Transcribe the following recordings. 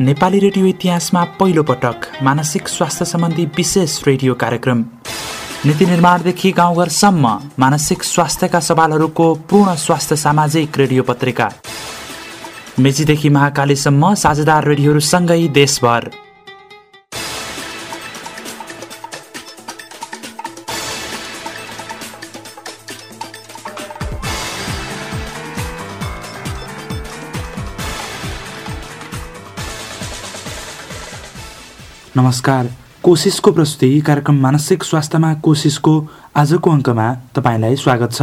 Nepali radio इतिहासमा पहिलो पटक मानसिक स्वास्थ्य सम्बन्धी विशेष रेडियो कार्यक्रम। नीति निर्माणदेखि गाउँघरसम्म मानसिक स्वास्थ्यका सवालहरूको पूर्ण स्वास्थ्य सामाजिक रेडियो पत्रिका। मेचीदेखि महाकालीसम्म साझेदार रेडियोहरूसँगै देशभर। नमस्कार। कोसिसको प्रस्तुति कार्यक्रम मानसिक स्वास्थ्यमा कोसिसको आजको अङ्कमा तपाईँलाई स्वागत छ।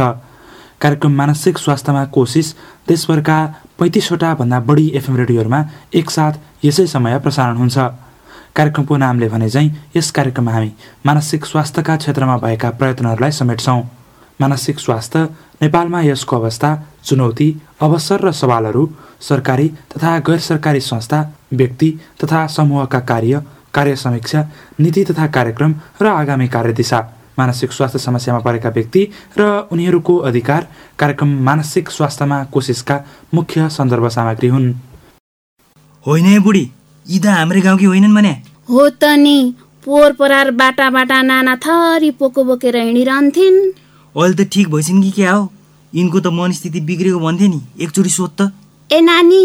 कार्यक्रम मानसिक स्वास्थ्यमा कोसिस देशभरका पैँतिसवटा भन्दा बढी एफएम रेडियोहरूमा एकसाथ यसै समय प्रसारण हुन्छ। कार्यक्रमको नामले भने चाहिँ यस कार्यक्रममा हामी मानसिक स्वास्थ्यका क्षेत्रमा भएका प्रयत्नहरूलाई समेट्छौँ। मानसिक स्वास्थ्य नेपालमा यसको अवस्था चुनौती अवसर र सवालहरू सरकारी तथा गैर सरकारी संस्था व्यक्ति तथा समूहका कार्य कार्य समीक्षा नीति तथा कार्यक्रम र आगामी कार्यदिशा मानसिक स्वास्थ्य समस्यामा परेका व्यक्ति र उनीहरूको अधिकार कार्यक्रम मानसिक स्वास्थ्यमा कोसिसका मुख्य सन्दर्भ सामग्री हुन्। होइन बुढी यी त हाम्रै गाउँकी होइनन् भने। हो त नि पोहोर परार बाटा बाटा नाना थरी पोको बोकेर हिँडिरहन्थिन्। अहिले त ठिक भइसन् कि क्या हो? यिनको त मनस्थिति बिग्रेको भन्थे नि एकचोटि सोध त। ए नानी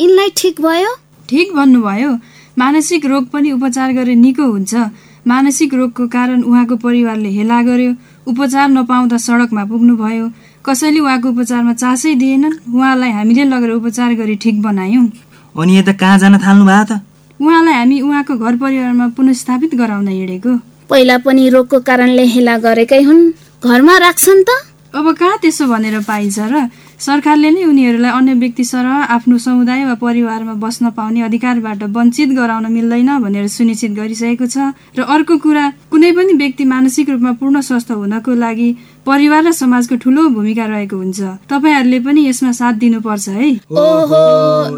यिनलाई ठिक भयो? ठिक भन्नुभयो। मानसिक रोग पनि उपचार गरे निको हुन्छ। मानसिक रोगको कारण उहाँको परिवारले हेला गर्यो। उपचार नपाउँदा सडकमा पुग्नुभयो। कसैले उहाँको उपचारमा चासै दिएनन्? उहाँलाई हामीले लगेर उपचार गरी ठिक बनायौँ। अनि यता कहाँ जान थाल्नु भएको त? उहाँलाई हामी उहाँको घर परिवारमा पुनस्थापित गराउन हिँडेको। पहिला पनि रोगको कारणले हेला गरेकै हुन्। घरमा राख्छन् त? अब कहाँ त्यसो भनेर पाइन्छ र? सरकारले नै उनीहरूलाई अन्य व्यक्ति सरह आफ्नो समुदाय वा परिवारमा बस्न पाउने अधिकारबाट वञ्चित गराउन मिल्दैन भनेर सुनिश्चित गरिसकेको छ र अर्को कुरा कुनै पनि व्यक्ति मानसिक रूपमा पूर्ण स्वस्थ हुनको लागि परिवार र समाजको ठुलो भूमिका रहेको हुन्छ। तपाईँहरूले पनि यसमा साथ दिनुपर्छ है। ओहो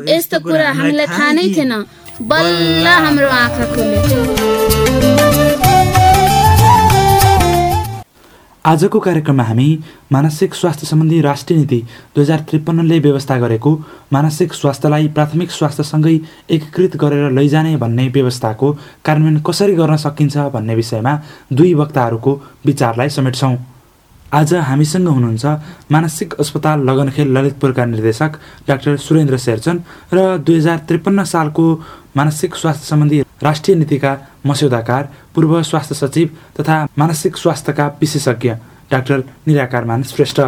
यस्तो कुरा हामीलाई थाहा नै थिएन। बल्ल हाम्रो आँखा खोल्यो। आजको कार्यक्रममा हामी मानसिक स्वास्थ्य सम्बन्धी राष्ट्रिय नीति दुई हजार त्रिपन्नले व्यवस्था गरेको मानसिक स्वास्थ्यलाई प्राथमिक स्वास्थ्यसँगै एकीकृत गरेर लैजाने भन्ने व्यवस्थाको कार्यान्वयन कसरी गर्न सकिन्छ भन्ने विषयमा दुई वक्ताहरूको विचारलाई समेट्छौँ। आज हामीसँग हुनुहुन्छ मानसिक अस्पताल लगनखेल ललितपुरका निर्देशक डाक्टर सुरेन्द्र शेरचन र दुई हजार त्रिपन्न सालको मानसिक स्वास्थ्य सम्बन्धी राष्ट्रिय नीतिका मस्यौदाकार पूर्व स्वास्थ्य सचिव तथा मानसिक स्वास्थ्यका विशेषज्ञ डाक्टर निराकारमान श्रेष्ठ।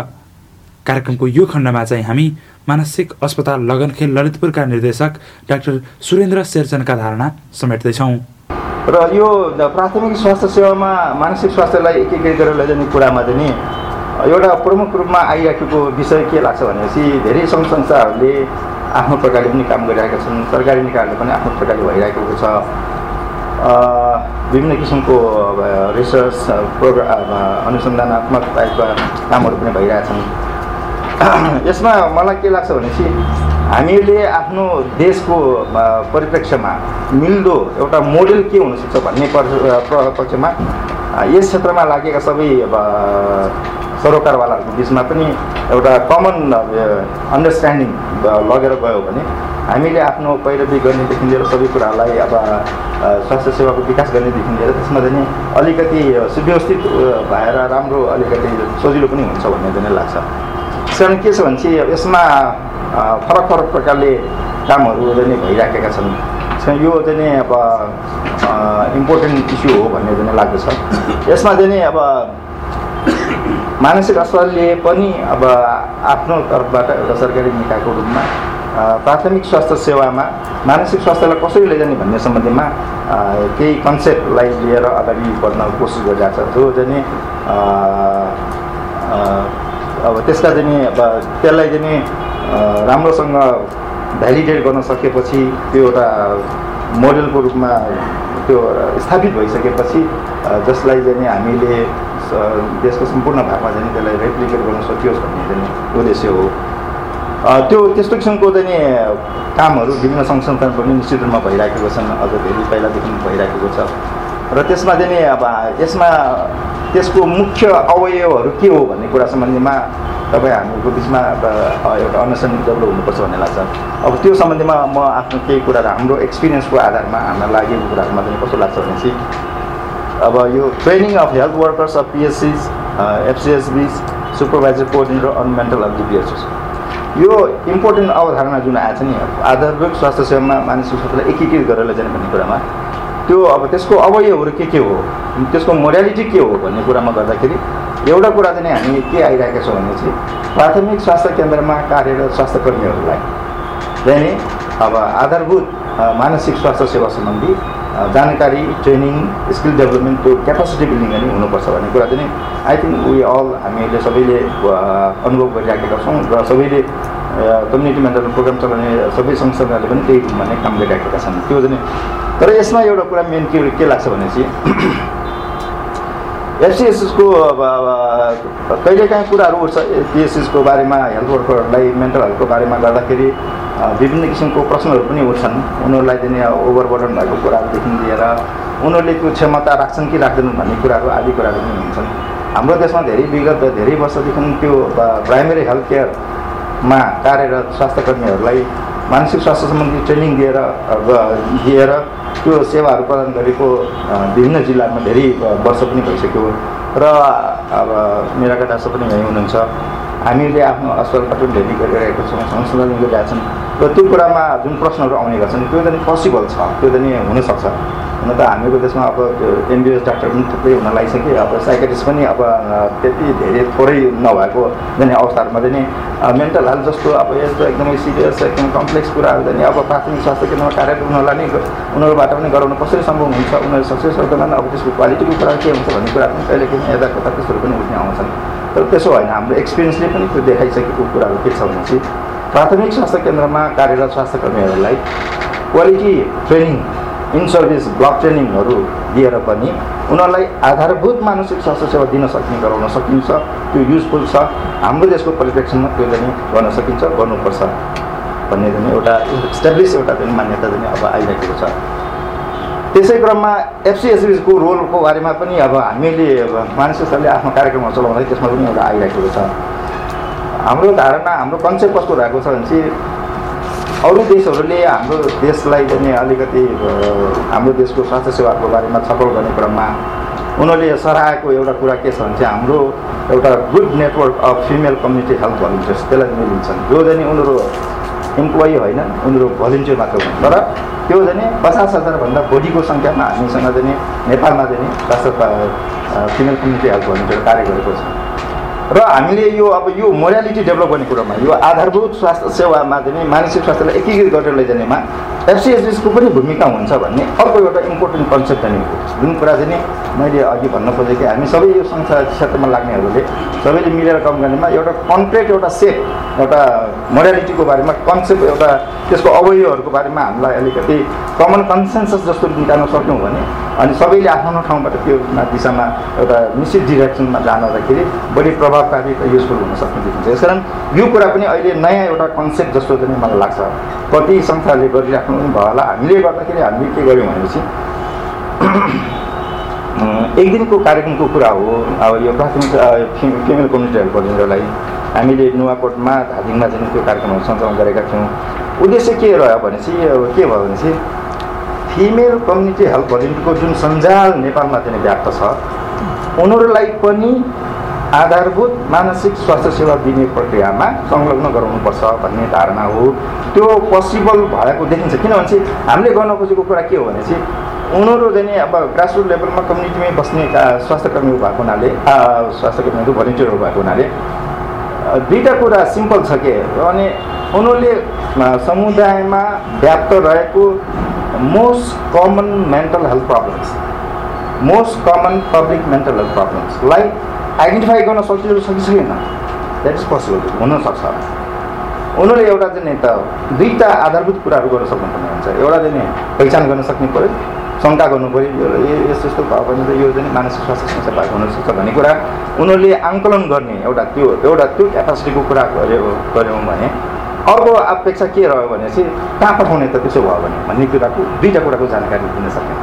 कार्यक्रमको यो खण्डमा चाहिँ हामी मानसिक अस्पताल लगनखेल ललितपुरका निर्देशक डाक्टर सुरेन्द्र शेरचनका धारणा समेट्दैछौँ। र यो प्राथमिक स्वास्थ्य सेवामा मानसिक स्वास्थ्यलाई एकीकृत गरेर लैजाने कुरामा चाहिँ एउटा प्रमुख रूपमा आइराखेको विषय के लाग्छ भनेपछि धेरै सङ्घ संस्थाहरूले आफ्नो प्रकारले पनि काम गरिरहेका छन् सरकारी निकायहरूले पनि आफ्नो प्रकारले भइरहेको छ। विभिन्न किसिमको रिसर्च प्रोग्राम अनुसन्धानात्मक टाइपका कामहरू पनि भइरहेछन्। यसमा मलाई के लाग्छ भनेपछि हामीले आफ्नो देशको परिप्रेक्ष्यमा मिल्दो एउटा मोडेल के हुनसक्छ भन्ने पक्षमा यस क्षेत्रमा लागेका सबै सरोकारवालाहरूको बिचमा पनि एउटा कमन अन्डरस्ट्यान्डिङ लगेर गयो भने हामीले आफ्नो पैरवी गर्नेदेखि लिएर सबै कुराहरूलाई अब स्वास्थ्य सेवाको विकास गर्नेदेखि लिएर त्यसमा चाहिँ अलिकति सुव्यवस्थित भएर राम्रो अलिकति सजिलो पनि हुन्छ भन्ने चाहिँ लाग्छ। कारण के छ भने चाहिँ यसमा फरक फरक प्रकारले कामहरू चाहिँ भइराखेका छन्। यो चाहिँ अब इम्पोर्टेन्ट इस्यु हो भन्ने चाहिँ लाग्दछ। यसमा चाहिँ अब मानसिक अस्पतालले पनि अब आफ्नो तर्फबाट एउटा सरकारी निकायको रूपमा प्राथमिक स्वास्थ्य सेवामा मानसिक स्वास्थ्यलाई कसरी लैजाने भन्ने सम्बन्धीमा केही कन्सेप्टलाई लिएर अगाडि बढ्न कोसिस गरिरहेको छ। जो चाहिँ अब त्यसका चाहिँ अब त्यसलाई चाहिँ राम्रोसँग भ्यालिडेट गर्न सकेपछि त्यो एउटा मोडेलको रूपमा त्यो स्थापित भइसकेपछि जसलाई चाहिँ हामीले देशको सम्पूर्ण भागमा चाहिँ त्यसलाई रेप्लिकेट गर्न सकियोस् भन्ने चाहिँ उद्देश्य हो। त्यो त्यस्तो किसिमको चाहिँ कामहरू विभिन्न सङ्घ संस्थान पनि निश्चित रूपमा भइराखेको छन् अझ धेरै पहिलादेखि भइराखेको छ। र त्यसमा चाहिँ अब यसमा त्यसको मुख्य अवयवहरू के हो भन्ने कुरा सम्बन्धीमा तपाईँ हामीहरूको बिचमा एउटा अन्डरस्ट्यान्डिङ डेभलप हुनुपर्छ भन्ने लाग्छ। अब त्यो सम्बन्धीमा म आफ्नो केही कुराहरू हाम्रो एक्सपिरियन्सको आधारमा हामीलाई लागेको कुराहरूमा चाहिँ कस्तो लाग्छ भनेपछि अब यो training of health workers of पिएससिज एफसिएसबिज supervisor coordinator on mental health DPHS यो इम्पोर्टेन्ट अवधारणा जुन आएको छ नि आधारभूत स्वास्थ्य सेवामा मानिसको स्वास्थ्यलाई एकीकृत गरेर लैजाने भन्ने कुरामा त्यो अब त्यसको अवयवहरू के के हो त्यसको मोडालिटी के हो भन्ने कुरामा गर्दाखेरि एउटा कुरा चाहिँ हामी के आइरहेका छौँ भने चाहिँ प्राथमिक स्वास्थ्य केन्द्रमा कार्यरत स्वास्थ्य कर्मीहरूलाई चाहिँ अब आधारभूत मानसिक स्वास्थ्य सेवा सम्बन्धी जानकारी ट्रेनिङ स्किल डेभलपमेन्ट त्यो क्यापासिटी बिल्डिङ पनि हुनुपर्छ भन्ने कुरा चाहिँ आई थिङ्क वी अल हामीले सबैले अनुभव गरिराखेका छौँ र सबैले कम्युनिटी मेन्टल प्रोग्राम चलाउने सबै संस्थाहरूले पनि त्यही रूपमा नै काम गरिराखेका छन्। त्यो चाहिँ तर यसमा एउटा कुरा मेन के के लाग्छ भने चाहिँ एफसिएसएसको कहिलेकाहीँ कुराहरू उठ्छ पिएसएसको बारेमा हेल्थ वर्करहरूलाई मेन्टल हेल्थको बारेमा गर्दाखेरि विभिन्न किसिमको प्रश्नहरू पनि उठ्छन्। उनीहरूलाई चाहिँ ओभरबर्डन भएको कुराहरूदेखि लिएर उनीहरूले त्यो क्षमता राख्छन् कि राख्दैनन् भन्ने कुराहरू आदि कुराहरू पनि हुन्छन्। हाम्रो देशमा धेरै विगत धेरै वर्षदेखि त्यो प्राइमेरी हेल्थ केयरमा कार्यरत स्वास्थ्य कर्मीहरूलाई मानसिक स्वास्थ्य सम्बन्धी ट्रेनिङ दिएर दिएर त्यो सेवाहरू प्रदान गरेको विभिन्न जिल्लामा धेरै वर्ष पनि भइसक्यो। र अब मेरा केटा पनि यहीँ हुनुहुन्छ। हामीले आफ्नो अस्पतालबाट पनि धेरै गरिरहेको छौँ संशोधन गरिरहेका छन्। र त्यो कुरामा जुन प्रश्नहरू आउने गर्छन् त्यो चाहिँ पोसिबल छ त्यो चाहिँ हुनसक्छ। हुन त हामीको देशमा अब त्यो एमबिएस डाक्टर पनि थुप्रै हुन लागिसक्यो। अब साइकेटिस्ट पनि अब त्यति धेरै थोरै नभएको जाने अवस्थाहरूमा चाहिँ मेन्टल हेल्थ जस्तो अब यस्तो एकदमै सिरियस एकदम कम्प्लेक्स कुराहरू चाहिँ अब प्राथमिक स्वास्थ्य केन्द्रमा कार्यरत उनीहरूलाई नै उनीहरूबाट पनि गराउनु कसरी सम्भव हुन्छ उनीहरू सक्सेस सक्दैनन् अब त्यसको क्वालिटीको कुरा के हुन्छ भन्ने कुरा पनि कहिले कहिले यता कता त्यस्तोहरू पनि उठ्ने आउँछन्। तर त्यसो होइन हाम्रो एक्सपिरियन्सले पनि त्यो देखाइसकेको कुराहरू के छ भने चाहिँ प्राथमिक स्वास्थ्य केन्द्रमा कार्यरत स्वास्थ्य कर्मीहरूलाई quality training in service block ट्रेनिङहरू दिएर पनि उनीहरूलाई आधारभूत मानसिक स्वास्थ्य सेवा दिन सक्ने गराउन सकिन्छ। त्यो युजफुल छ। हाम्रो देशको परिप्रेक्ष्यमा त्यो चाहिँ गर्न सकिन्छ गर्नुपर्छ भन्ने चाहिँ एउटा इस्टाब्लिस एउटा चाहिँ मान्यता चाहिँ अब आइरहेको छ। त्यसै क्रममा एफसिएसबिको रोलको बारेमा पनि अब हामीले अब मानिसहरूले आफ्नो कार्यक्रमहरू चलाउँदा त्यसमा पनि एउटा आइरहेको छ। हाम्रो धारणा हाम्रो कन्सेप्ट कस्तो रहेको छ भने चाहिँ अरू देशहरूले हाम्रो देशलाई पनि अलिकति हाम्रो देशको स्वास्थ्य सेवाको बारेमा छलफल गर्ने क्रममा उनीहरूले सराहेको एउटा कुरा के छ भने चाहिँ हाम्रो एउटा good network of female community health volunteers त्यसलाई मिलिन्छन्। जो चाहिँ उनीहरू इम्प्लोइ होइन उनीहरू भलिन्टियर मात्र हुन्। तर त्यो चाहिँ पचास हजारभन्दा बढीको सङ्ख्यामा हामीसँग चाहिँ नेपालमा चाहिँ स्वास्थ्य फिमेल कम्युनिटी हेल्थ भलिन्टियर कार्य गरेको छ। र हामीले यो अब यो मोरालिटी डेभलप गर्ने कुरामा यो आधारभूत स्वास्थ्य सेवामा चाहिँ मानसिक स्वास्थ्यलाई एकीकृत गरेर लैजानेमा एफसिएसएसको पनि भूमिका हुन्छ भन्ने अर्को एउटा इम्पोर्टेन्ट कन्सेप्ट हो जुन कुरा चाहिँ मैले अघि भन्न खोजेँ कि हामी सबै यो संस्था क्षेत्रमा लाग्नेहरूले सबैले मिलेर काम गर्नेमा एउटा कन्क्रिट एउटा सेप एउटा मोरालिटीको बारेमा कन्सेप्ट एउटा त्यसको अवयवहरूको बारेमा हामीलाई अलिकति कमन कन्सेन्सस जस्तो निकाल्न सक्यौँ भने अनि सबैले आफ्नो ठाउँबाट त्यो दिशामा एउटा निश्चित डिरेक्सनमा जाँदाखेरि बढी प्रभावकारी र युजफुल हुन सक्ने देखिन्छ। यसकारण यो कुरा पनि अहिले नयाँ एउटा कन्सेप्ट जस्तो चाहिँ मलाई लाग्छ। कति संस्थाले गरिराख्नु पनि भयो होला हामीले गर्दाखेरि हामीले के गर्यौँ भनेपछि एक दिनको कार्यक्रमको कुरा हो अब यो प्राथमिक फिमेल कम्युनिटी हेल्थ कोर्डिनेटरलाई हामीले नुवाकोटमा धादिङमा चाहिँ त्यो कार्यक्रमहरू सञ्चालन गरेका थियौँ उद्देश्य के रह्यो भने चाहिँ के भयो भने चाहिँ फिमेल कम्युनिटी हेल्थ भलिन्टियरको जुन सञ्जाल नेपालमा चाहिँ व्याप्त छ उनीहरूलाई पनि आधारभूत मानसिक स्वास्थ्य सेवा दिने प्रक्रियामा संलग्न गराउनुपर्छ भन्ने धारणा हो। त्यो पोसिबल भएको देखिन्छ। किनभने हामीले गर्न खोजेको कुरा के हो भने चाहिँ उनीहरू चाहिँ अब ग्रासरुट लेभलमा कम्युनिटीमै बस्ने स्वास्थ्य कर्मीहरू भएको हुनाले स्वास्थ्य कर्मीहरू भलिन्टियरहरू भएको हुनाले दुईवटा कुरा सिम्पल छ के? अनि उनीहरूले समुदायमा व्याप्त रहेको most common mental health problems most common public mental health प्रब्लम्सलाई identify गर्न सकियो सकिसकेन द्याट इज पोसिबल हुनसक्छ। उनीहरूले एउटा चाहिँ त दुईवटा आधारभूत कुराहरू गर्न सक्नुपर्ने हुन्छ। एउटा चाहिँ पहिचान गर्न सक्ने पऱ्यो शङ्का गर्नु पऱ्यो यो यस्तो यस्तो भयो भने त यो चाहिँ मानसिक स्वास्थ्य समस्या भएको हुनसक्छ भन्ने कुरा उनीहरूले आङ्कलन गर्ने एउटा त्यो एउटा त्यो क्यापासिटीको कुरा गऱ्यो गऱ्यौँ भने अर्को अपेक्षा के रह्यो भने चाहिँ कहाँ पठाउने त त्यसो भयो भने भन्ने कुराको दुईवटा कुराको जानकारी दिन सक्ने।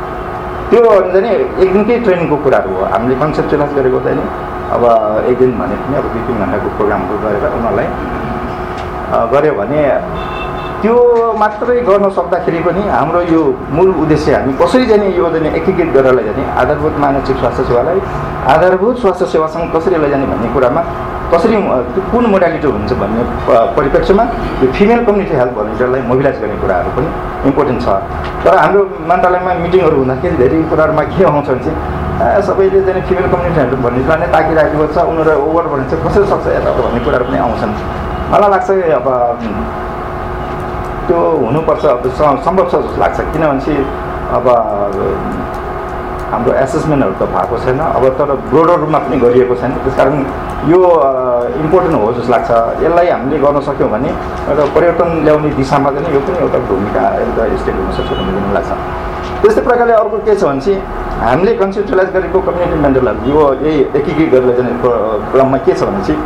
त्यो चाहिँ एक दिनकै ट्रेनिङको कुराहरू हो? हामीले कन्सेप्चुलाइज गरेको चाहिँ अब एक दिन भने पनि अब दुई तिन घन्टाको प्रोग्रामहरू गरेर उनीहरूलाई गऱ्यो भने त्यो मात्रै गर्न सक्दाखेरि पनि हाम्रो यो मूल उद्देश्य हामी कसरी जाने यो जाने एकीकृत गरेर लैजाने आधारभूत मानसिक स्वास्थ्य सेवालाई आधारभूत स्वास्थ्य सेवासँग कसरी लैजाने भन्ने कुरामा कसरी कुन मोडालिटी हुन्छ भन्ने परिप्रेक्ष्यमा यो फिमेल कम्युनिटी हेल्थ भलिन्टियरलाई मोबिलाइज गर्ने कुराहरू पनि इम्पोर्टेन्ट छ। तर हाम्रो मन्त्रालयमा मिटिङहरू हुँदाखेरि धेरै कुराहरूमा के आउँछ भने चाहिँ सबैले चाहिँ फिमेल कम्युनिटी हेल्थ भलिन्टियरलाई नै ताकिराखेको छ। उनीहरू ओभर भने चाहिँ कसरी सक्छ यता भन्ने कुराहरू पनि आउँछन्। मलाई लाग्छ अब त्यो हुनुपर्छ अब सम्भव छ जस्तो लाग्छ। किनभने अब हाम्रो एसेसमेन्टहरू त भएको छैन। अब तर ब्रोडर रूपमा पनि गरिएको छैन। त्यस कारण यो इम्पोर्टेन्ट हो जस्तो लाग्छ। यसलाई हामीले गर्न सक्यौँ भने एउटा पर्यटन ल्याउने दिशामा चाहिँ यो पनि एउटा भूमिका एउटा स्टेट हुनसक्छ भन्ने लाग्छ। त्यस्तै प्रकारले अर्को के छ भने चाहिँ हामीले कन्सेप्टलाइज गरेको कम्युनिटी मेन्टल यो यही एकीकृत गरेर जाने क्रममा के छ भने चाहिँ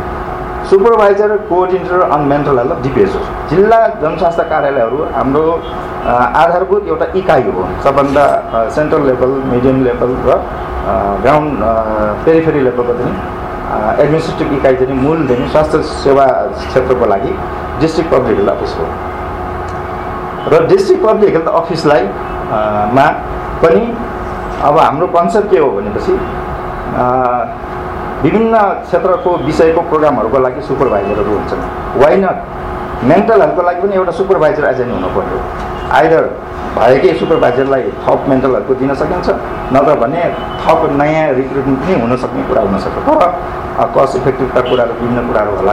supervisor coordinator on mental health DPHO जिल्ला जनस्वास्थ्य कार्यालयहरू हाम्रो आधारभूत एउटा इकाइ हो। सबभन्दा सेन्ट्रल लेभल मिडियम लेभल र ग्राउन्ड पेरिफेरी लेभलको पनि एडमिनिस्ट्रेटिभ इकाइ चाहिँ मूल चाहिँ स्वास्थ्य सेवा क्षेत्रको लागि डिस्ट्रिक्ट पब्लिक हेल्थ अफिस हो। र डिस्ट्रिक्ट पब्लिक हेल्थ अफिसलाई मा पनि अब हाम्रो कन्सेप्ट के हो भनेपछि विभिन्न क्षेत्रको विषयको प्रोग्रामहरूको लागि सुपरभाइजरहरू हुन्छन्। वाइ नट मेन्टल हेल्थको लागि पनि एउटा सुपरभाइजर एजेन्ट हुनु पऱ्यो आइदर भएकै सुपरभाइजरलाई थप मेन्टल दिन सकिन्छ नत्र भने थप नयाँ रिक्रुटमेन्ट पनि हुनसक्ने कुरा हुनसक्छ तर कस्ट इफेक्टिभका कुराहरू विभिन्न कुराहरू होला।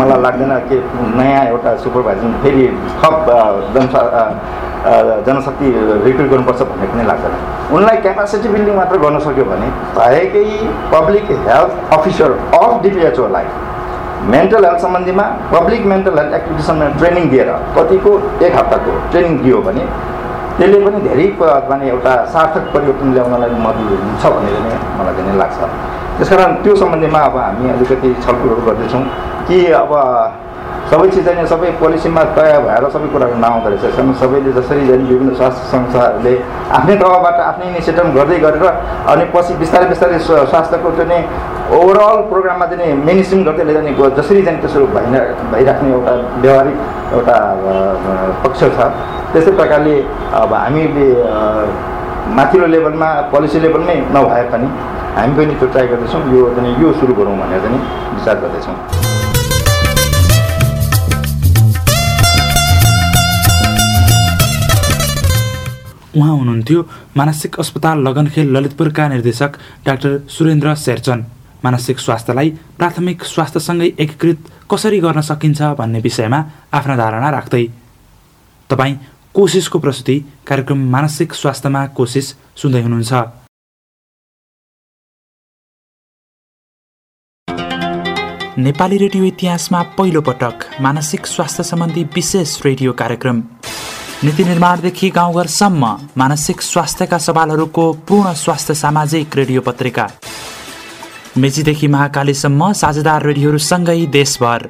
मलाई लाग्दैन कि नयाँ एउटा सुपरभाइजर फेरि थप जनसा जनशक्ति रिक्रुट गर्नुपर्छ भन्ने पनि लाग्दैन। उनलाई क्यापासिटी बिल्डिङ मात्र गर्न सक्यो भने भएकै पब्लिक हेल्थ अफिसर अफ डिपिएचओलाई मेन्टल हेल्थ सम्बन्धीमा पब्लिक मेन्टल हेल्थ एक्टिभिटिजमा ट्रेनिङ दिएर कतिको एक हप्ताको ट्रेनिङ दियो भने त्यसले पनि धेरै माने एउटा सार्थक परिवर्तन ल्याउनलाई मद्दत हुन्छ भनेर नै मलाई चाहिँ लाग्छ। त्यस कारण त्यो सम्बन्धीमा अब हामी अलिकति छलफलहरू गर्दैछौँ कि अब सबै चिज चाहिँ सबै पोलिसीमा तय भएर सबै कुराहरू नआउँदो रहेछ। सबैले जसरी चाहिँ विभिन्न स्वास्थ्य संस्थाहरूले आफ्नै तहबाट आफ्नै इनिसिएटिभ गर्दै गरेर अनि पछि बिस्तारै बिस्तारै स्वास्थ्यको चाहिँ ओभरअल प्रोग्राममा चाहिँ मेनिस्ट्रिम गर्दै लैजाने जसरी चाहिँ त्यसो भइ भइराख्ने एउटा व्यवहारिक एउटा पक्ष छ। त्यस्तै प्रकारले अब हामीले माथिल्लो लेभलमा पोलिसी लेभलमै नभए पनि हामी पनि त्यो ट्राई गर्दैछौँ। यो चाहिँ यो सुरु गरौँ भनेर चाहिँ विचार गर्दैछौँ। उहाँ हुनुहुन्थ्यो मानसिक अस्पताल लगनखेल ललितपुरका निर्देशक डाक्टर सुरेन्द्र शेरचन। मानसिक स्वास्थ्यलाई प्राथमिक स्वास्थ्यसँगै एकीकृत कसरी गर्न सकिन्छ भन्ने विषयमा आफ्ना धारणा राख्दै तपाईँ कोसिसको प्रस्तुति कार्यक्रम मानसिक स्वास्थ्यमा कोसिस सुन्दै हुनुहुन्छ। नेपाली रेडियो इतिहासमा पहिलो पटक मानसिक स्वास्थ्य सम्बन्धी विशेष रेडियो कार्यक्रम। नीति निर्माणदेखि गाउँघरसम्म मानसिक स्वास्थ्यका सवालहरूको पूर्ण स्वास्थ्य सामाजिक रेडियो पत्रिका। मेचीदेखि महाकालीसम्म साझेदार रेडियोहरूसँगै देशभर।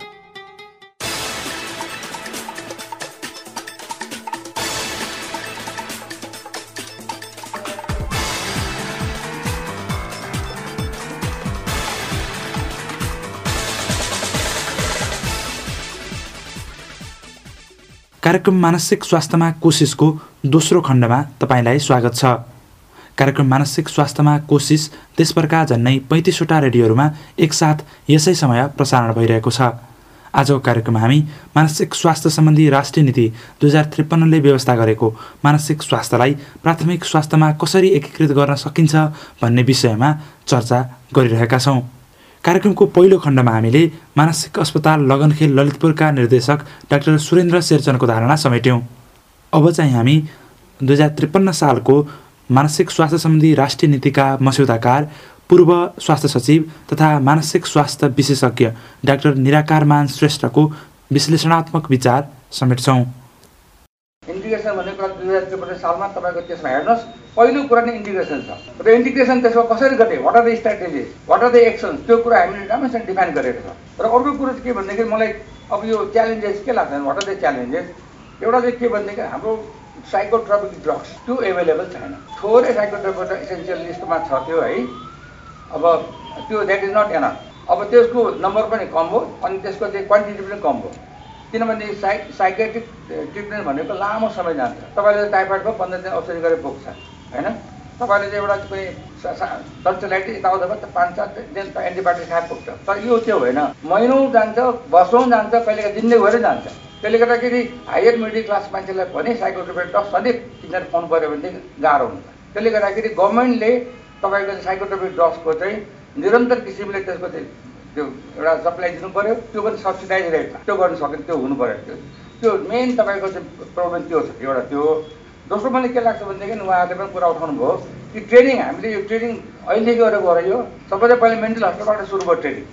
कार्यक्रम मानसिक स्वास्थ्यमा कोसिसको दोस्रो खण्डमा तपाईँलाई स्वागत छ। कार्यक्रम मानसिक स्वास्थ्यमा कोसिस देशभरका झन्नै पैँतिसवटा रेडियोहरूमा एकसाथ यसै समय प्रसारण भइरहेको छ। आजको कार्यक्रममा हामी मानसिक स्वास्थ्य सम्बन्धी राष्ट्रिय नीति दुई हजार त्रिपन्नले व्यवस्था गरेको मानसिक स्वास्थ्यलाई प्राथमिक स्वास्थ्यमा कसरी एकीकृत गर्न सकिन्छ भन्ने विषयमा चर्चा गरिरहेका छौँ। कार्यक्रमको पहिलो खण्डमा हामीले मानसिक अस्पताल लगनखेल ललितपुरका निर्देशक डाक्टर सुरेन्द्र शेरचनको धारणा समेट्यौँ। अब चाहिँ हामी दुई हजार त्रिपन्न सालको मानसिक स्वास्थ्य सम्बन्धी राष्ट्रिय नीतिका मस्यौदाकार पूर्व स्वास्थ्य सचिव तथा मानसिक स्वास्थ्य विशेषज्ञ डाक्टर निराकारमान श्रेष्ठको विश्लेषणात्मक विचार समेट्छौँ इन्टिग्रेसन भनेको दुई हजार त्रिपन्न सालमा तपाईँको त्यसमा हेर्नुहोस् पहिलो कुरा नै इन्टिग्रेसन छ। र इन्टिग्रेसन त्यसमा कसरी गर्ने? What are the strategies what are the actions त्यो कुरा हामीले राम्रोसँग डिफाइन गरेको छ। र अर्को कुरो के भनेदेखि मलाई अब यो च्यालेन्जेस के लाग्छ वाट आर द च्यालेन्जेस एउटा चाहिँ के भनेदेखि हाम्रो साइकोट्रपिक ड्रग्स त्यो एभाइलेबल छैन थोरै साइकोट्रपिक इसेन्सियल लिस्टमा छ त्यो है। अब त्यो द्याट इज नट एनफ अब त्यसको नम्बर पनि कम हो अनि त्यसको चाहिँ क्वान्टिटी पनि कम हो। किनभने साइ साइकेट्रिक ट्रिटमेन्ट भनेको लामो समय जान्छ। तपाईँले टाइफाइडको पन्ध्र दिन औषधि गरेर पुग्छ होइन? तपाईँले चाहिँ एउटा कुनै टन्सिलाइटिस यताउता भयो पाँच सात दिन त एन्टिबायोटिक खाएर पुग्छ तर यो त्यो होइन। महिनौँ जान्छ वर्षौँ जान्छ कहिलेका दिनले गएर जान्छ। त्यसले गर्दाखेरि हायर मिडल क्लास मान्छेलाई भने साइकोट्रोपिक ड्रग सधैँ किनेर खुवाउनु पऱ्यो भनेदेखि गाह्रो हुन्छ। त्यसले गर्दाखेरि गभर्मेन्टले तपाईँको साइकोट्रोपिक ड्रग्सको चाहिँ निरन्तर किसिमले त्यसको चाहिँ त्यो एउटा सप्लाई दिनु पऱ्यो त्यो पनि सब्सिडाइज रेटमा त्यो गर्नु सक्यो त्यो हुनु पऱ्यो त्यो। त्यो मेन तपाईँको चाहिँ प्रब्लम त्यो छ एउटा त्यो दोस्रो मलाई के लाग्छ भनेदेखि उहाँहरूले पनि कुरा उठाउनु भयो कि ट्रेनिङ हामीले यो ट्रेनिङ अहिले गरेर गऱ्यो सबैले पहिले मेन्टल हस्पिटलबाट सुरु भयो ट्रेनिङ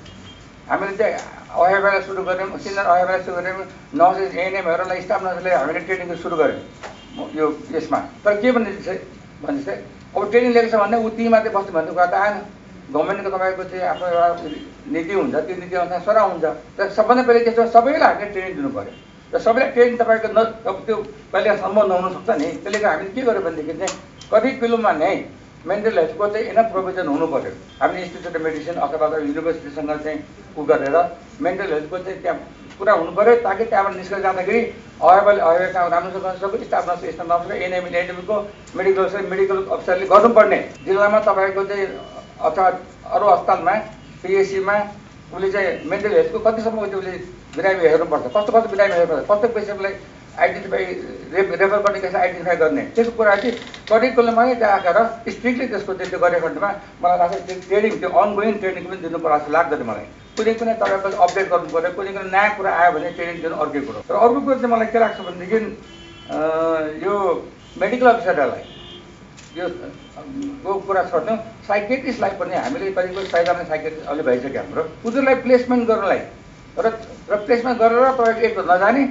हामीले चाहिँ अहेबालाई सुरु गऱ्यौँ सिनियर अहेबालाई सुरु गऱ्यौँ नर्सेस एएनएमहरूलाई स्टाफ नर्सले हामीले ट्रेनिङ सुरु गऱ्यौँ यो यसमा। तर के भन्ने चाहिँ भने चाहिँ अब ट्रेनिङ लिएको छ भने ऊ ती मात्रै बस्नु भन्ने कुरा त आएन। गभर्मेन्टको तपाईँको चाहिँ आफ्नो एउटा नीति हुन्छ त्यो नीति अनुसार सरा हुन्छ। तर सबभन्दा पहिले त्यसो सबैलाई हामीले ट्रेनिङ दिनु पऱ्यो र सबैलाई ट्रेनिङ तपाईँको न त्यो कहिले सम्भव नहुन सक्छ नि। त्यसले गर्दा हामीले के गर्यो भनेदेखि चाहिँ करिकुलममा नै मेन्टल हेल्थको चाहिँ इनफ प्रोभिजन हुनु पऱ्यो। हामीले इन्स्टिट्युट अफ मेडिसिन अथवा युनिभर्सिटीसँग चाहिँ उ गरेर मेन्टल हेल्थको चाहिँ त्यहाँ कुरा हुनु पऱ्यो। ताकि त्यहाँबाट निस्केर जाँदाखेरि अहेबल अहेबल काम राम्रोसँग सक्यो स्टाफ नर्स स्टाफ नर्स एनएमएल एनएमको मेडिकल मेडिकल अफिसरले गर्नुपर्ने। जिल्लामा तपाईँको चाहिँ अथवा अरू अस्पतालमा पिएचसीमा उसले चाहिँ मेन्टल हेल्थको कतिसम्म उसले बिरामी हेर्नुपर्छ। कस्तो कस्तो बिरामी हेर्नुपर्छ? कस्तो पेसेन्टलाई आइडेन्टिफाई रे रेफर गर्ने कसरी आइडेन्टिफाई गर्ने। त्यसको कुरा चाहिँ करिकुलममै त्यहाँ आएर स्ट्रिक्टली त्यसको त्यो गरेको खण्डमा मलाई लाग्छ त्यो ट्रेनिङ त्यो अनगोइङ ट्रेनिङ पनि दिनु पर्छ जस्तो लाग्दैन मलाई। कुनै कुनै तपाईँको अपडेट गर्नु पऱ्यो कुनै कुनै नयाँ कुरा आयो भने ट्रेनिङ दिनु अर्कै कुरो। र अर्को कुरो चाहिँ मलाई के लाग्छ भनेदेखि यो मेडिकल अफिसरहरूलाई यो कुरा छोड्नु साइकेट्रिस्टलाई पनि हामीले करिब सयजना साइकेट्रिस्ट अहिले भइसक्यो हाम्रो। उनीहरूलाई प्लेसमेन्ट गर्नलाई र र प्लेसमेन्ट गरेर तपाईँको एक नजाने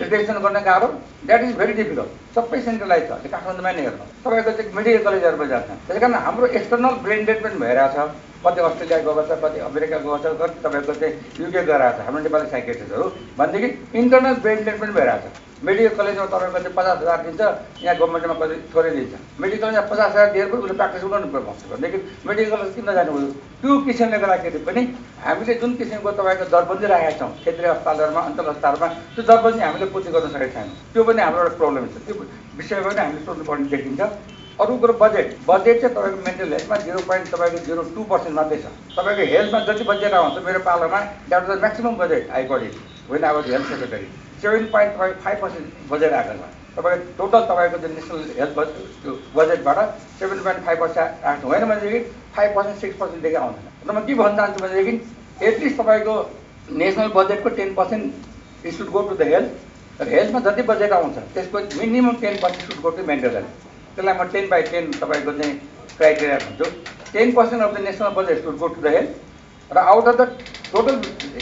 रिटेन्सन गर्न गाह्रो। द्याट इज भेरी डिफिकल्ट सबै सेन्ट्रलाइज छ काठमाडौँमा नै हेर्नु तपाईँको चाहिँ मेडिकल कलेजहरूमा जान्छ त्यस कारण हाम्रो एक्सटर्नल ब्रेन पनि भइरहेछ। कति अस्ट्रेलिया गएको छ कति अमेरिका गएको छ कति तपाईँको चाहिँ युके गइरहेको छ। हाम्रो नेपाली साइकेट्रिस्टहरू भनेदेखि इन्टरनल ब्रेन पनि भइरहेछ मेडिकल कलेजमा तपाईँको चाहिँ पचास हजार दिन्छ यहाँ गभर्मेन्टमा कति थोरै दिन्छ मेडिकलमा पचास हजार दिएर पनि उसले प्र्याक्टिस गर्नु पर्छ। भनेदेखि मेडिकल कलेज किन जानु त्यो किसिमले गर्दाखेरि पनि हामीले जुन किसिमको तपाईँको दरबन्दी राखेका छौँ क्षेत्रीय अस्पतालहरूमा अन्तल अस्पतालमा त्यो दरबन्दी हामीले पूर्ति गर्न सकेका छैनौँ। त्यो पनि हाम्रो एउटा प्रब्लम छ। त्यो विषयमा पनि हामीले सोध्नुपर्ने देखिन्छ। अरू कुरो बजेट बजेट चाहिँ तपाईँको मेन्टल हेल्थमा जिरो पोइन्ट तपाईँको जिरो टू पर्सेन्ट मात्रै छ। तपाईँको हेल्थमा जति बजेट आउँछ मेरो पालोमा द्याट द म्याक्सिमम् बजेट आइपढी होइन अब हेल्थ सेक्रेटरी सेभेन पोइन्ट तपाईँको फाइभ पर्सेन्ट बजेट आएको छ। तपाईँको टोटल तपाईँको जुन नेसनल हेल्थ बजेट त्यो बजेटबाट सेभेन पोइन्ट फाइभ पर्सेन्ट आएको होइन भनेदेखि फाइभ पर्सेन्ट सिक्स पर्सेन्टदेखि आउँदैन। र म के भन्न चाहन्छु भनेदेखि एटलिस्ट तपाईँको नेसनल बजेटको ten percent should go to the health र हेल्थमा जति बजेट आउँछ त्यसको minimum ten percent should go to mental health त्यसलाई म टेन बाई टेन तपाईँको चाहिँ क्राइटेरिया भन्छु। Ten percent of the national budget should go to the health र out of the total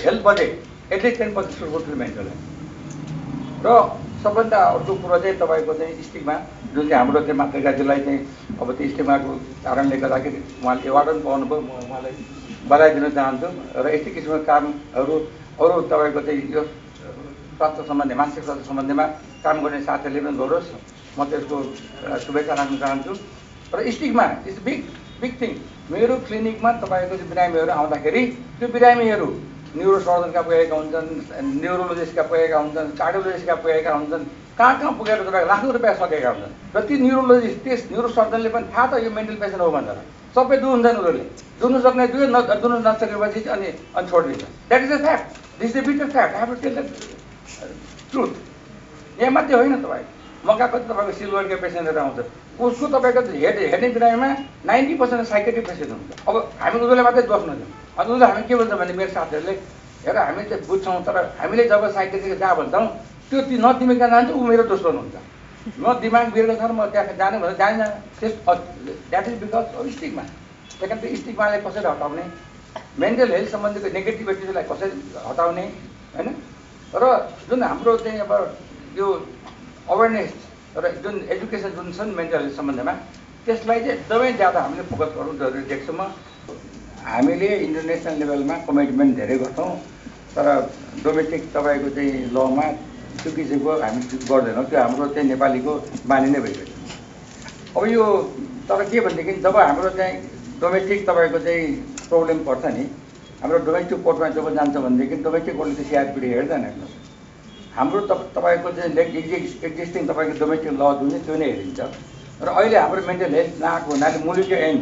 health budget at least ten percent should go to mental health र सबभन्दा अर्को कुरो चाहिँ तपाईँको चाहिँ स्टिकमा जुन चाहिँ हाम्रो चाहिँ मातृकाजीलाई चाहिँ अब त्यो स्टिकमाको कारणले गर्दाखेरि उहाँले एवार्ड पनि पाउनुभयो म उहाँलाई बधाई दिन चाहन्छु। र यस्तै किसिमको कामहरू अरू तपाईँको चाहिँ यो स्वास्थ्य सम्बन्धी मानसिक स्वास्थ्य सम्बन्धीमा काम गर्ने साथीहरूले पनि गरोस् म त्यसको शुभेच्छा राख्न चाहन्छु। र स्टिकमा इट्स बिग बिग थिङ। मेरो क्लिनिकमा तपाईँको चाहिँ बिरामीहरू आउँदाखेरि त्यो बिरामीहरू न्युरो सर्जनका पुगेका हुन्छन् न्युरोलोजिस्टका पुगेका हुन्छन् कार्डियोलोजिस्टका पुगेका हुन्छन्। कहाँ कहाँ पुगेर तपाईँको लाखौँ रुपियाँ सकेका हुन्छन्? र ती न्युरोलोजिस्ट त्यस न्युरो सर्जनले पनि थाहा त यो मेन्टल पेसेन्ट हो भनेर। सबै दुहुन्छन् उनीहरूले। दुनु सक्ने दुई न दुनु नसकेपछि अनि अनि छोडिदिन्छ। That is a fact this is bitter fact have tell the truth यहाँ मात्रै होइन तपाईँ। मका कति तपाईँको सिलगढीको पेसेन्टहरू आउँछ। उसको तपाईँको हेड हेर्ने बिरामीमा नाइन्टी पर्सेन्ट साइकेट्रिक पेसेन्ट हुन्छ। अब हामी उनीहरूलाई मात्रै दोष नदिउँ अनि उसलाई हामी के भन्छ भने मेरो साथीहरूले हेर हामी चाहिँ बुझ्छौँ तर हामीले जब साइकेट्रिक जहाँ भन्छौँ त्यो ती न तिमी कहाँ जान्छ ऊ मेरो दोष गर्नुहुन्छ म दिमाग बिर्को छ म त्यहाँ जानु भनेर जान्न त्यस द्याट इज बिकज अफ स्टिकमा त्यही कारण त्यो स्टिकमालाई कसरी हटाउने? मेन्टल हेल्थ सम्बन्धीको नेगेटिभिटीलाई कसरी हटाउने? होइन? र जुन हाम्रो चाहिँ अब यो अवेरनेस र जुन एजुकेसन जुन छ नि मेन्टल हेल्थ सम्बन्धमा त्यसलाई चाहिँ एकदमै ज्यादा हामीले फोकस गर्नु जरुरी देख्छु म। हामीले इन्टरनेसनल लेभलमा कमिटमेन्ट धेरै गर्छौँ तर डोमेस्टिक तपाईँको चाहिँ लमा त्यो किसिमको हामी गर्दैनौँ। त्यो हाम्रो चाहिँ नेपालीको बानी नै भइसक्यो। अब यो तर के भनेदेखि जब हाम्रो चाहिँ डोमेस्टिक तपाईँको चाहिँ प्रब्लम पर्छ नि हाम्रो डोमेस्टिक कोर्टमा जब जान्छ भनेदेखि डोमेस्टिक कोर्टले त सिआरपिडी हेर्दैन। हेर्नुहोस् हाम्रो त तपाईँको चाहिँ लेग एक्जिस्टिङ तपाईँको डोमेस्टिक ल जुन त्यो नै हेरिन्छ। र अहिले हाम्रो मेन्टल हेल्थ नआएको हुनाले मुलुकी ऐन।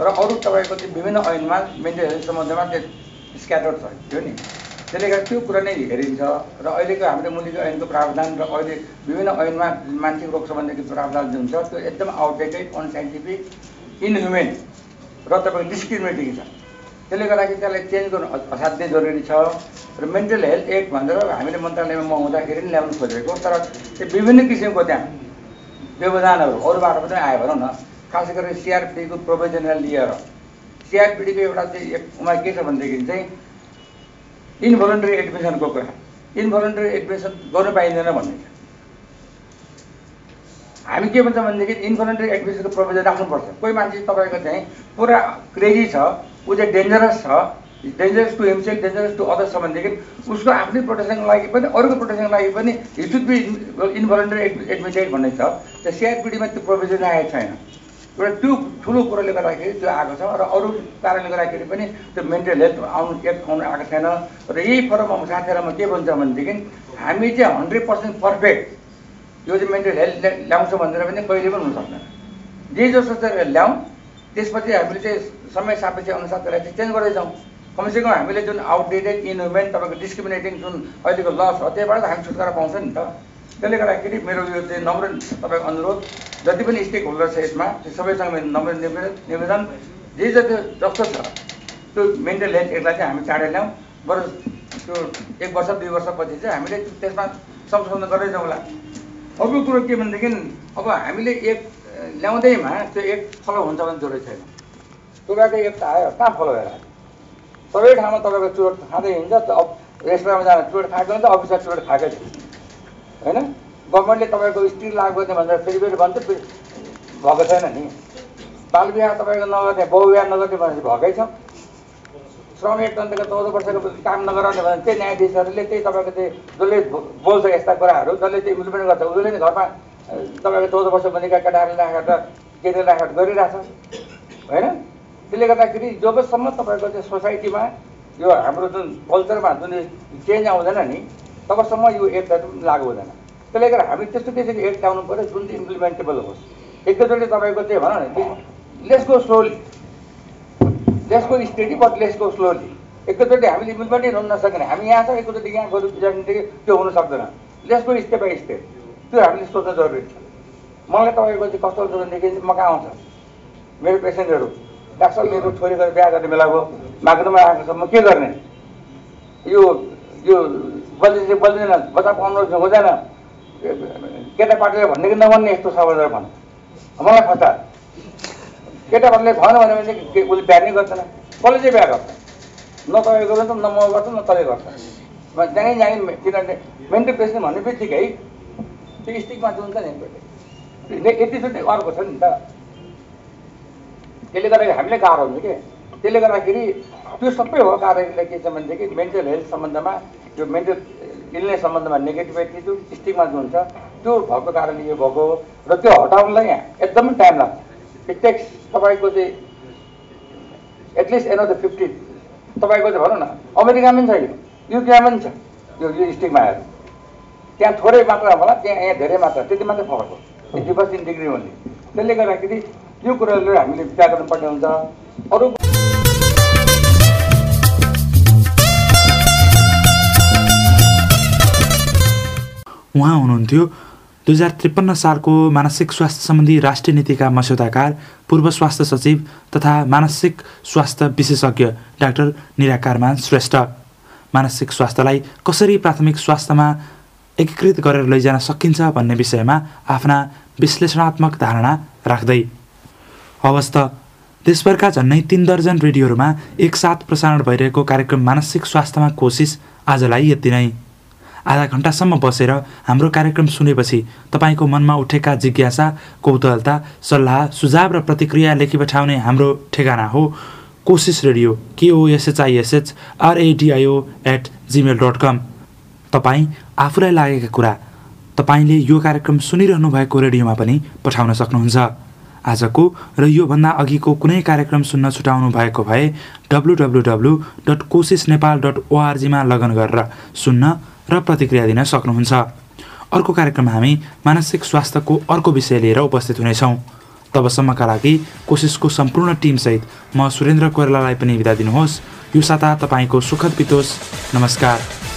र अरू तपाईँको चाहिँ विभिन्न ऐनमा मेन्टल हेल्थ सम्बन्धमा त्यो स्क्याटर छ त्यो नि। त्यसले गर्दा त्यो कुरा नै हेरिन्छ। र अहिलेको हाम्रो मुलुकी ऐनको प्रावधान र अहिले विभिन्न ऐनमा मानसिक रोग सम्बन्धीको प्रावधान जुन छ त्यो एकदम आउटडेटेड अनसाइन्टिफिक इनह्युमेन र तपाईँको डिस्क्रिमिनेटिङ छ। त्यसले गर्दाखेरि त्यसलाई चेन्ज गर्नु असाध्यै जरुरी छ। र मेन्टल हेल्थ एक्ट भनेर हामीले मन्त्रालयमा म हुँदाखेरि पनि ल्याउनु खोजेको तर त्यो विभिन्न किसिमको त्यहाँ व्यवधानहरू अरूबाट पनि आयो भनौँ न। खास गरेर सिआरपिडीको प्रोभिजनल लिएर सिआरपिडीको एउटा चाहिँ उमा के छ भनेदेखि चाहिँ इन्भोलन्टरी एडमिसनको कुरा। इन्भोलन्टरी एडमिसन गर्नु पाइँदैन भन्ने छ। हामी के भन्छ भनेदेखि इन्भोलन्टरी एडमिसनको प्रोभिजन राख्नुपर्छ। कोही मान्छे तपाईँको चाहिँ पुरा क्रेजी छ। ऊ चाहिँ डेन्जरस छ dangerous to himself dangerous to others छ उसको आफ्नै प्रोटेक्सनको लागि पनि अरूको प्रोटेक्सनको लागि पनि सुड बी इन्भोलन्टरी एडमिटेड भन्ने छ। त्यो सिआरपिडीमा त्यो प्रोभिजन आएको छैन। एउटा त्यो ठुलो कुरोले गर्दाखेरि त्यो आएको छ र अरू कारणले गर्दाखेरि पनि त्यो मेन्टल हेल्थ आउनु एक आउनु आएको छैन। र यही फरकमा साथीहरूमा के भन्छ भनेदेखि हामी चाहिँ हन्ड्रेड पर्सेन्ट पर्फेक्ट यो चाहिँ मेन्टल हेल्थ ल्याउँछ भनेर पनि कहिले पनि हुन सक्दैन। जे जस्तो चाहिँ ल्याउँ त्यसपछि हामीले चाहिँ समय सापेक्ष अनुसार त्यसलाई चाहिँ चेन्ज गर्दै जाउँ कमसेकम हामीले जुन आउटडेटेड इनह्युमेन तपाईँको डिस्क्रिमिनेटिङ जुन अहिलेको ल छ त्यहीबाट हामी छुटकारा पाउँछ नि त। त्यसले गर्दाखेरि मेरो यो चाहिँ नम्र तपाईँको अनुरोध जति पनि स्टेक होल्डर छ यसमा त्यो सबैसँग मेरो नम्र निवेदन निवेदन जे जति जस्तो छ त्यो मेन्टल हेल्थ यसलाई चाहिँ हामी चाँडै ल्याउँ बरु त्यो एक वर्ष दुई वर्षपछि चाहिँ हामीले त्यसमा संशोधन गर्दै जाउँला अर्को कुरो के भनेदेखि अब हामीले एक ल्याउँदैमा त्यो एक फलो हुन्छ भने जरुरी छैन। तपाईँको एक त आयो कहाँ फलो भएर सबै ठाउँमा तपाईँको चुरोट खाँदै हिँड्छ त अब रेस्टुरेन्टमा जाँदा चुरोट खाएको हुन्छ अफिसमा चुरोट खाएकै छ होइन? गभर्मेन्टले तपाईँको स्त्री लाग गर्ने भनेर फेरि फेरि भन्छ फेरि भएको छैन नि। बाल बिहा तपाईँको नगर्ने बहु बिहा नगर्ने भनेपछि भएकै छ। श्रम एक अन्तर्गत चौध वर्षको काम नगराउने भने त्यही न्यायाधीशहरूले त्यही तपाईँको चाहिँ जसले बोल्छ यस्ता कुराहरू जसले चाहिँ इम्प्लिमेन्ट गर्छ उसले नै घरमा तपाईँको चौध वर्ष भनेका केटाहरूले राखेर केटीले राखेर गरिरहेछ। होइन? त्यसले गर्दाखेरि जबसम्म तपाईँको चाहिँ सोसाइटीमा यो हाम्रो जुन कल्चरमा जुन चेन्ज आउँदैन नि तबसम्म यो एक्टहरू लागु हुँदैन। त्यसले गर्दा हामी त्यस्तो किसिमको एक्ट ल्याउनु पऱ्यो जुन चाहिँ इम्प्लिमेन्टेबल होस्। एकैचोटि तपाईँको चाहिँ भनौँ न let's go slowly. Let's go steady but let's go slowly. एकैचोटि हामीले इम्प्लिमेन्टै हुन नसक्ने हामी यहाँ छ एकैचोटि यहाँ बिहानदेखि त्यो हुन सक्दैन। Let's go step by step. त्यो हामीले सोच्न जरुरी छ। मलाई तपाईँको चाहिँ कस्तो हुन्छ भनेदेखि म कहाँ आउँछ? मेरो पेसेन्टहरू डाक्टर मेरो छोरीको बिहा गर्ने बेला भयो। माग्नुमा आएको छ। म के गर्ने? यो यो बल्दिन्छ बल्दिँदैन बच्चा पाउनु हुँदैन। केटापाटीले भन्ने कि नभन्ने यस्तो छ भनेर भन् मलाई फसा केटापाटीले भन भने चाहिँ उसले बिहा नै गर्दैन कसले चाहिँ बिहा गर्छ? न तपाईँ गर्छ न म गर्छु न तँले गर्छ। जाँगै जाँगै किनभने मेन्टल पेसेन्ट भन्ने बित्तिकै त्यो स्टिकमा जुन छ नि यति अर्को छ नि त। त्यसले गर्दाखेरि हामीलाई गाह्रो हुन्छ कि? त्यसले गर्दाखेरि त्यो सबै हो कारणले के छ भनेदेखि मेन्टल हेल्थ सम्बन्धमा त्यो मेन्टल इलनेस सम्बन्धमा नेगेटिभ एटिट्युड स्टिकमा जुन छ त्यो भएको कारणले यो भएको हो। र त्यो हटाउनलाई यहाँ एकदमै टाइम लाग्छ। इट तपाईँको चाहिँ एटलिस्ट एन द फिफ्टिन तपाईँको चाहिँ भनौँ न अमेरिकामा पनि छ यो। युकेमा पनि छ यो यो स्टिकमाहरू त्यहाँ थोरै मात्रा होला त्यहाँ यहाँ धेरै मात्रा त्यति मात्रै फरक हो। एट्टी पर्सेन्ट डिग्री ओन्ली त्यसले गर्दाखेरि यो कुराहरू हामीले विचार गर्नुपर्ने हुन्छ। अरू उहाँ हुनुहुन्थ्यो। दुई हजार त्रिपन्न सालको मानसिक स्वास्थ्य सम्बन्धी राष्ट्रिय नीतिका मस्यौदाकार पूर्व स्वास्थ्य सचिव तथा मानसिक स्वास्थ्य विशेषज्ञ डाक्टर निराकारमान श्रेष्ठ। मानसिक स्वास्थ्यलाई कसरी प्राथमिक स्वास्थ्यमा एकीकृत गरेर लैजान सकिन्छ भन्ने विषयमा आफ्ना विश्लेषणात्मक धारणा राख्दै हवस् त देशभरका झन्नै तिन दर्जन रेडियोहरूमा एकसाथ प्रसारण भइरहेको कार्यक्रम मानसिक स्वास्थ्यमा कोसिस आजलाई यति नै। आधा घन्टासम्म बसेर हाम्रो कार्यक्रम सुनेपछि तपाईँको मनमा उठेका जिज्ञासा कौतूहलता सल्लाह सुझाव र प्रतिक्रिया लेखी पठाउने हाम्रो ठेगाना हो। Koshish radio KOSHISH RADIO at Gmail dot com तपाईँ आफूलाई लागेका कुरा तपाईँले यो कार्यक्रम सुनिरहनु भएको रेडियोमा पनि पठाउन सक्नुहुन्छ। आजको र योभन्दा अघिको कुनै कार्यक्रम सुन्न छुटाउनु भएको भए डब्लु डब्लु डब्लु डट कोसिस नेपाल डट ओआरजीमा लगन गरेर सुन्न र प्रतिक्रिया दिन सक्नुहुन्छ। अर्को कार्यक्रममा हामी मानसिक स्वास्थ्यको अर्को विषय लिएर उपस्थित हुनेछौँ। तबसम्मका लागि कोसिसको सम्पूर्ण टिमसहित म सुरेन्द्र कोइरालालाई पनि बिदा दिनुहोस्। यो साता तपाईँको सुखद बितोस्। नमस्कार।